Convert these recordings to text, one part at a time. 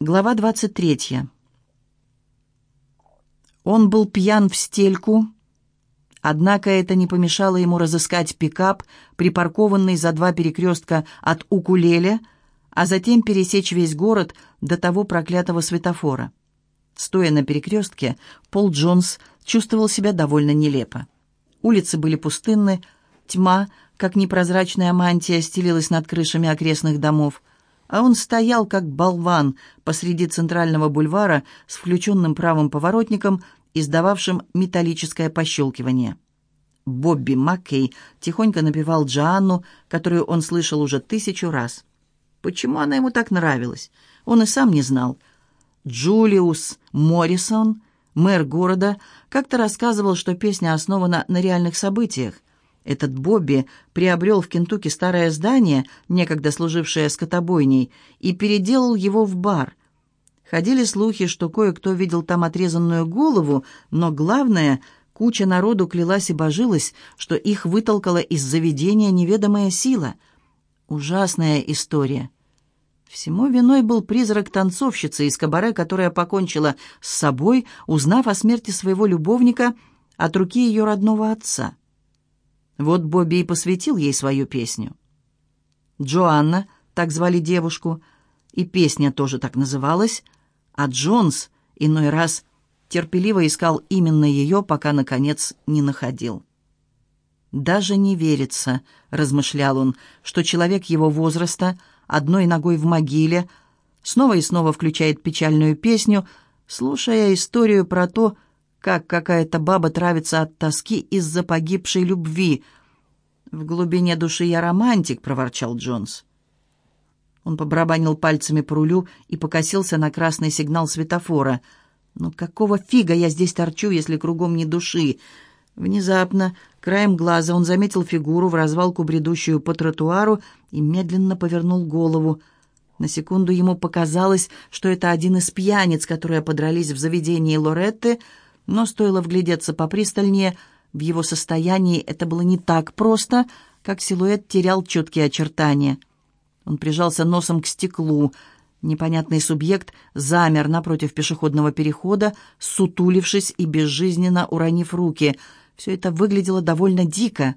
Глава 23. Он был пьян в стельку, однако это не помешало ему разыскать пикап, припаркованный за два перекрестка от Укулеле, а затем пересечь весь город до того проклятого светофора. Стоя на перекрестке, Пол Джонс чувствовал себя довольно нелепо. Улицы были пустынны, тьма, как непрозрачная мантия, стелилась над крышами окрестных домов – а он стоял, как болван, посреди центрального бульвара с включенным правым поворотником, издававшим металлическое пощелкивание. Бобби Маккей тихонько напевал Джоанну, которую он слышал уже тысячу раз. Почему она ему так нравилась? Он и сам не знал. Джулиус Моррисон, мэр города, как-то рассказывал, что песня основана на реальных событиях. Этот Бобби приобрел в Кентукки старое здание, некогда служившее скотобойней, и переделал его в бар. Ходили слухи, что кое-кто видел там отрезанную голову, но главное, куча народу клялась и божилась, что их вытолкала из заведения неведомая сила. Ужасная история. Всему виной был призрак танцовщицы из кабаре, которая покончила с собой, узнав о смерти своего любовника от руки ее родного отца. Вот Бобби и посвятил ей свою песню. Джоанна, так звали девушку, и песня тоже так называлась, а Джонс иной раз терпеливо искал именно ее, пока, наконец, не находил. «Даже не верится», — размышлял он, — «что человек его возраста, одной ногой в могиле, снова и снова включает печальную песню, слушая историю про то, как какая-то баба травится от тоски из-за погибшей любви. «В глубине души я романтик», — проворчал Джонс. Он побарабанил пальцами по рулю и покосился на красный сигнал светофора. «Ну какого фига я здесь торчу, если кругом не души?» Внезапно, краем глаза, он заметил фигуру в развалку, бредущую по тротуару, и медленно повернул голову. На секунду ему показалось, что это один из пьяниц, которые подрались в заведении Лоретты, — но стоило вглядеться попристальнее, в его состоянии это было не так просто, как силуэт терял четкие очертания. Он прижался носом к стеклу. Непонятный субъект замер напротив пешеходного перехода, сутулившись и безжизненно уронив руки. Все это выглядело довольно дико.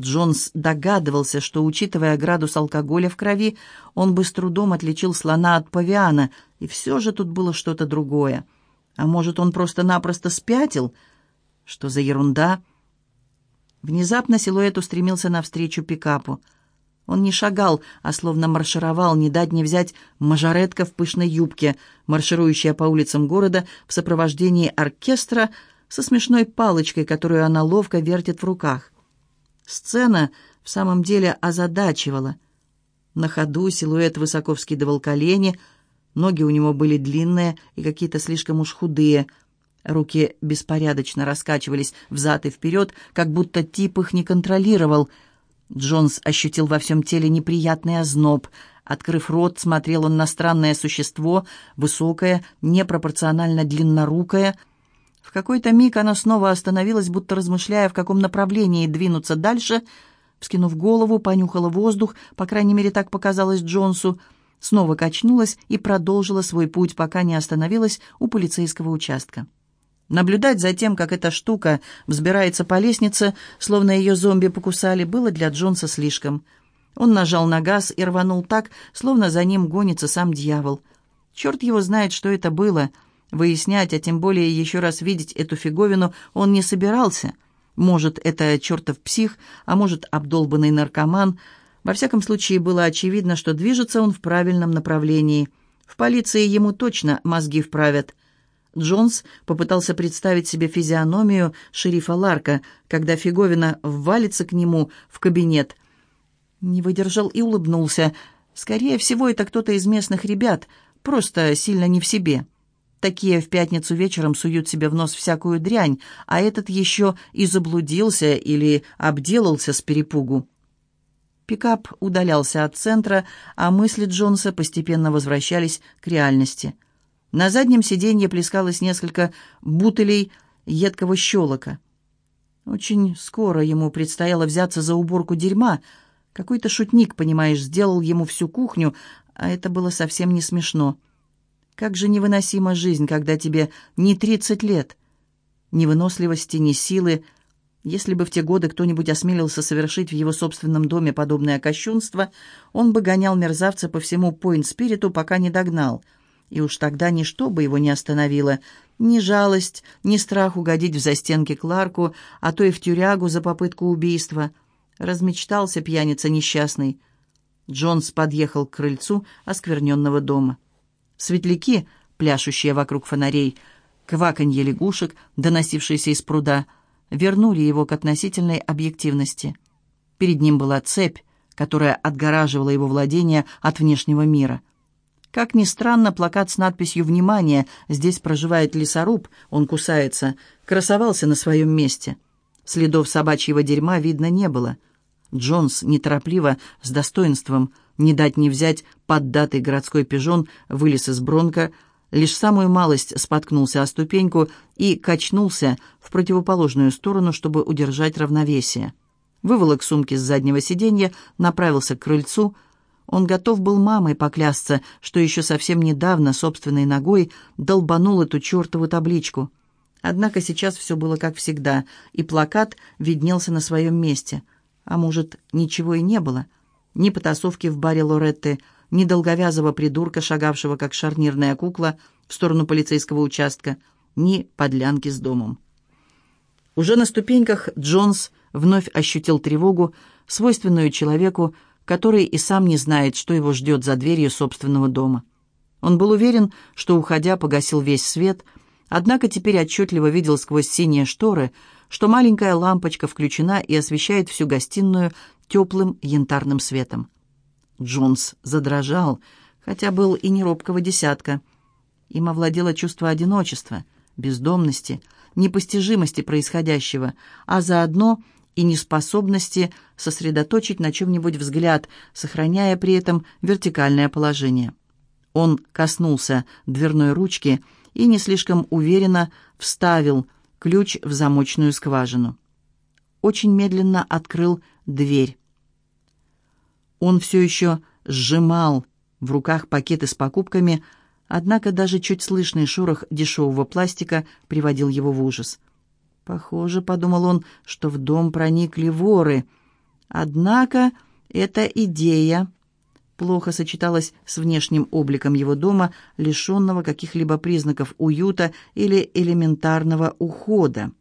Джонс догадывался, что, учитывая градус алкоголя в крови, он бы с трудом отличил слона от павиана, и все же тут было что-то другое. А может, он просто-напросто спятил? Что за ерунда? Внезапно силуэт устремился навстречу пикапу. Он не шагал, а словно маршировал, не дать не взять мажоретка в пышной юбке, марширующая по улицам города в сопровождении оркестра со смешной палочкой, которую она ловко вертит в руках. Сцена в самом деле озадачивала. На ходу силуэт высоко вскидывал колени — Ноги у него были длинные и какие-то слишком уж худые. Руки беспорядочно раскачивались взад и вперед, как будто тип их не контролировал. Джонс ощутил во всем теле неприятный озноб. Открыв рот, смотрел он на странное существо, высокое, непропорционально длиннорукое. В какой-то миг оно снова остановилось, будто размышляя, в каком направлении двинуться дальше. Вскинув голову, понюхала воздух, по крайней мере, так показалось Джонсу — снова качнулась и продолжила свой путь, пока не остановилась у полицейского участка. Наблюдать за тем, как эта штука взбирается по лестнице, словно ее зомби покусали, было для Джонса слишком. Он нажал на газ и рванул так, словно за ним гонится сам дьявол. Черт его знает, что это было. Выяснять, а тем более еще раз видеть эту фиговину он не собирался. Может, это чертов псих, а может, обдолбанный наркоман — во всяком случае, было очевидно, что движется он в правильном направлении. В полиции ему точно мозги вправят. Джонс попытался представить себе физиономию шерифа Ларка, когда Фиговина ввалится к нему в кабинет. Не выдержал и улыбнулся. Скорее всего, это кто-то из местных ребят, просто сильно не в себе. Такие в пятницу вечером суют себе в нос всякую дрянь, а этот еще и заблудился или обделался с перепугу. Пикап удалялся от центра, а мысли Джонса постепенно возвращались к реальности. На заднем сиденье плескалось несколько бутылей едкого щелока. Очень скоро ему предстояло взяться за уборку дерьма. Какой-то шутник, понимаешь, сделал ему всю кухню, а это было совсем не смешно. Как же невыносима жизнь, когда тебе не тридцать лет. Ни выносливости, ни силы. Если бы в те годы кто-нибудь осмелился совершить в его собственном доме подобное кощунство, он бы гонял мерзавца по всему Пойнт-Спириту, пока не догнал. И уж тогда ничто бы его не остановило. Ни жалость, ни страх угодить в застенки Кларку, а то и в тюрягу за попытку убийства. Размечтался пьяница несчастный. Джонс подъехал к крыльцу оскверненного дома. Светляки, пляшущие вокруг фонарей, кваканье лягушек, доносившиеся из пруда, вернули его к относительной объективности. Перед ним была цепь, которая отгораживала его владение от внешнего мира. Как ни странно, плакат с надписью «Внимание! Здесь проживает лесоруб, он кусается», красовался на своем месте. Следов собачьего дерьма видно не было. Джонс неторопливо, с достоинством, не дать не взять, поддатый городской пижон вылез из бронка, лишь самую малость споткнулся о ступеньку и качнулся в противоположную сторону, чтобы удержать равновесие. Выволок сумки с заднего сиденья, направился к крыльцу. Он готов был мамой поклясться, что еще совсем недавно собственной ногой долбанул эту чертову табличку. Однако сейчас все было как всегда, и плакат виднелся на своем месте. А может, ничего и не было — ни потасовки в баре Лоретты, ни долговязого придурка, шагавшего как шарнирная кукла в сторону полицейского участка, ни подлянки с домом. Уже на ступеньках Джонс вновь ощутил тревогу, свойственную человеку, который и сам не знает, что его ждет за дверью собственного дома. Он был уверен, что, уходя, погасил весь свет, однако теперь отчетливо видел сквозь синие шторы, что маленькая лампочка включена и освещает всю гостиную теплым янтарным светом. Джонс задрожал, хотя был и не робкого десятка. Им овладело чувство одиночества, бездомности, непостижимости происходящего, а заодно и неспособности сосредоточить на чем-нибудь взгляд, сохраняя при этом вертикальное положение. Он коснулся дверной ручки и не слишком уверенно вставил ключ в замочную скважину. Очень медленно открыл дверь. Он все еще сжимал в руках пакеты с покупками, однако даже чуть слышный шорох дешевого пластика приводил его в ужас. «Похоже, — подумал он, — что в дом проникли воры. Однако эта идея плохо сочеталась с внешним обликом его дома, лишенного каких-либо признаков уюта или элементарного ухода.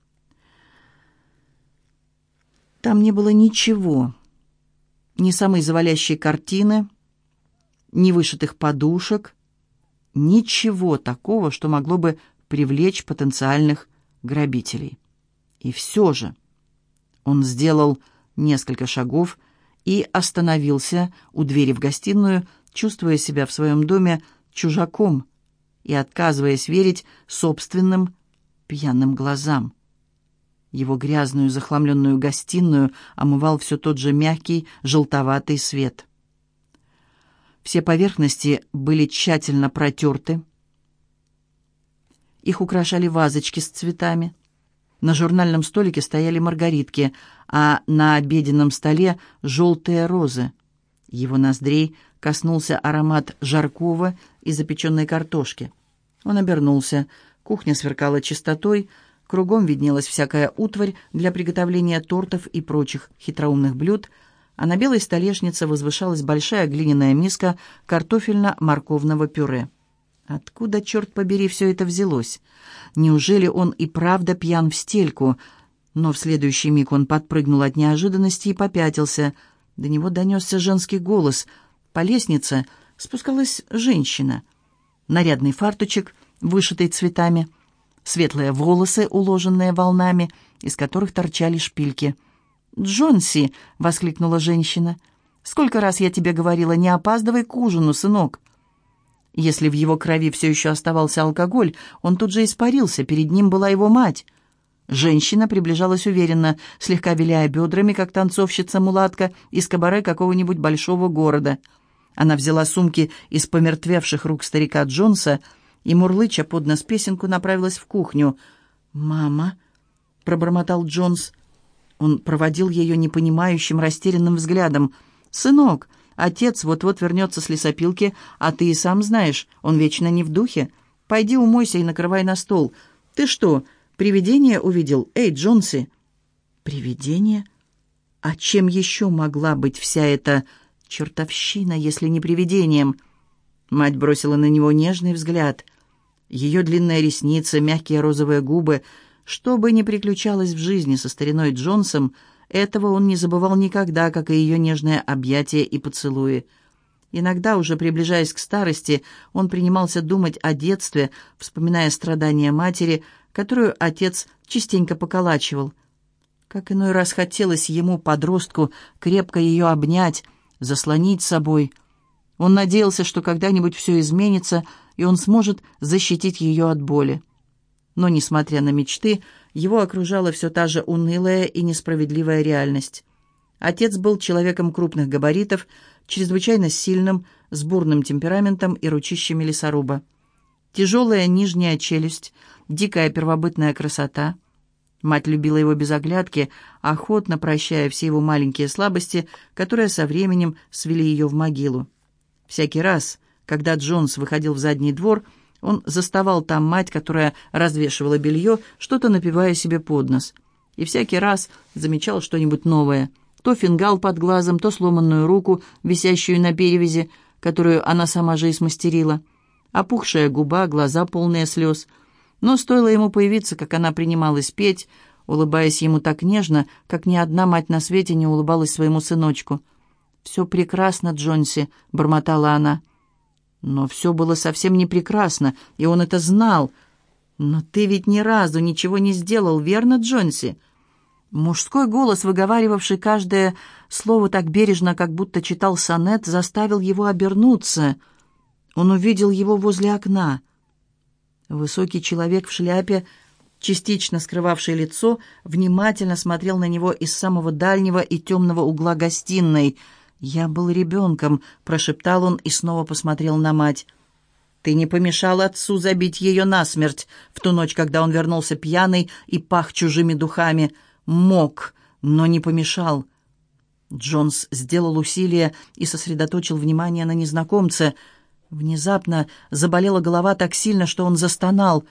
Там не было ничего, ни самой завалящей картины, ни вышитых подушек, ничего такого, что могло бы привлечь потенциальных грабителей. И все же он сделал несколько шагов и остановился у двери в гостиную, чувствуя себя в своем доме чужаком и отказываясь верить собственным пьяным глазам. Его грязную захламленную гостиную омывал все тот же мягкий желтоватый свет. Все поверхности были тщательно протерты. Их украшали вазочки с цветами. На журнальном столике стояли маргаритки, а на обеденном столе желтые розы. Его ноздрей коснулся аромат жаркого и запеченной картошки. Он обернулся. Кухня сверкала чистотой, Кругом виднелась всякая утварь для приготовления тортов и прочих хитроумных блюд, а на белой столешнице возвышалась большая глиняная миска картофельно-морковного пюре. Откуда, черт побери, все это взялось? Неужели он и правда пьян в стельку? Но в следующий миг он подпрыгнул от неожиданности и попятился. До него донесся женский голос. По лестнице спускалась женщина. Нарядный фарточек, вышитый цветами — светлые волосы, уложенные волнами, из которых торчали шпильки. «Джонси!» — воскликнула женщина. «Сколько раз я тебе говорила, не опаздывай к ужину, сынок!» Если в его крови все еще оставался алкоголь, он тут же испарился, перед ним была его мать. Женщина приближалась уверенно, слегка виляя бедрами, как танцовщица-мулатка из кабаре какого-нибудь большого города. Она взяла сумки из помертвевших рук старика Джонса — и, мурлыча под нос песенку, направилась в кухню. «Мама», — пробормотал Джонс. Он проводил ее непонимающим, растерянным взглядом. «Сынок, Отец вот-вот вернется с лесопилки, а ты и сам знаешь, он вечно не в духе. Пойди умойся и накрывай на стол. Ты что, привидение увидел? Эй, Джонси!» «Привидение? А чем еще могла быть вся эта чертовщина, если не привидением?» Мать бросила на него нежный взгляд. Ее длинная ресница, мягкие розовые губы. Что бы ни приключалось в жизни со стариной Джонсом, этого он не забывал никогда, как и ее нежное объятие и поцелуи. Иногда, уже приближаясь к старости, он принимался думать о детстве, вспоминая страдания матери, которую отец частенько поколачивал. Как иной раз хотелось ему, подростку, крепко ее обнять, заслонить собой. Он надеялся, что когда-нибудь все изменится, и он сможет защитить ее от боли. Но, несмотря на мечты, его окружала все та же унылая и несправедливая реальность. Отец был человеком крупных габаритов, чрезвычайно сильным, с бурным темпераментом и ручищами лесоруба. Тяжелая нижняя челюсть, дикая первобытная красота. Мать любила его без оглядки, охотно прощая все его маленькие слабости, которые со временем свели ее в могилу. Всякий раз, когда Джонс выходил в задний двор, он заставал там мать, которая развешивала белье, что-то напивая себе под нос. И всякий раз замечал что-нибудь новое. То фингал под глазом, то сломанную руку, висящую на перевязи, которую она сама же и смастерила. Опухшая губа, глаза полные слез. Но стоило ему появиться, как она принималась петь, улыбаясь ему так нежно, как ни одна мать на свете не улыбалась своему сыночку. «Все прекрасно, Джонси», — бормотала она. Но все было совсем не прекрасно, и он это знал. «Но ты ведь ни разу ничего не сделал, верно, Джонси?» Мужской голос, выговаривавший каждое слово так бережно, как будто читал сонет, заставил его обернуться. Он увидел его возле окна. Высокий человек в шляпе, частично скрывавший лицо, внимательно смотрел на него из самого дальнего и темного угла гостиной — «Я был ребенком», — прошептал он и снова посмотрел на мать. «Ты не помешал отцу забить ее насмерть в ту ночь, когда он вернулся пьяный и пах чужими духами. Мог, но не помешал». Джонс сделал усилие и сосредоточил внимание на незнакомце. Внезапно заболела голова так сильно, что он застонал.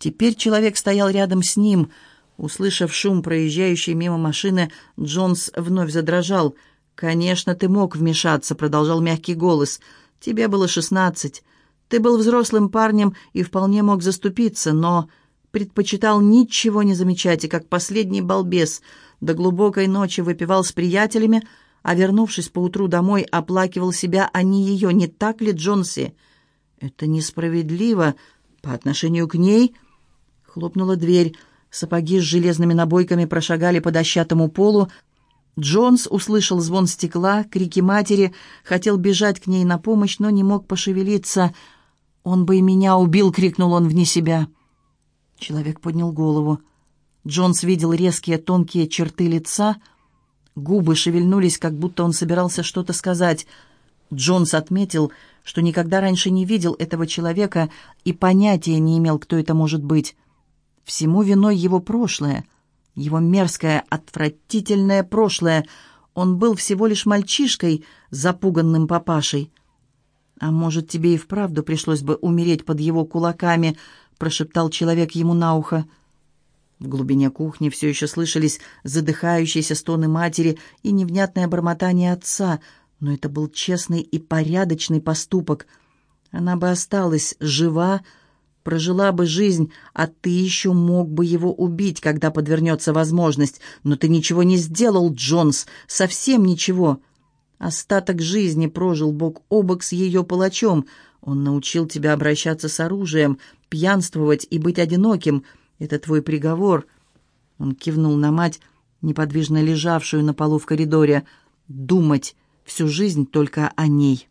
Теперь человек стоял рядом с ним. Услышав шум проезжающей мимо машины, Джонс вновь задрожал — «Конечно, ты мог вмешаться», — продолжал мягкий голос. «Тебе было шестнадцать. Ты был взрослым парнем и вполне мог заступиться, но предпочитал ничего не замечать и, как последний балбес, до глубокой ночи выпивал с приятелями, а, вернувшись поутру домой, оплакивал себя, а не ее. Не так ли, Джонси?» «Это несправедливо по отношению к ней», — хлопнула дверь. Сапоги с железными набойками прошагали по дощатому полу, Джонс услышал звон стекла, крики матери, хотел бежать к ней на помощь, но не мог пошевелиться. «Он бы и меня убил!» — крикнул он вне себя. Человек поднял голову. Джонс видел резкие тонкие черты лица. Губы шевельнулись, как будто он собирался что-то сказать. Джонс отметил, что никогда раньше не видел этого человека и понятия не имел, кто это может быть. Всему виной его прошлое — его мерзкое, отвратительное прошлое. Он был всего лишь мальчишкой, запуганным папашей. «А может, тебе и вправду пришлось бы умереть под его кулаками?» — прошептал человек ему на ухо. В глубине кухни все еще слышались задыхающиеся стоны матери и невнятное бормотание отца, но это был честный и порядочный поступок. Она бы осталась жива, — прожила бы жизнь, а ты еще мог бы его убить, когда подвернется возможность. Но ты ничего не сделал, Джонс, совсем ничего. Остаток жизни прожил бок о бок с ее палачом. Он научил тебя обращаться с оружием, пьянствовать и быть одиноким. Это твой приговор. Он кивнул на мать, неподвижно лежавшую на полу в коридоре. Думать всю жизнь только о ней».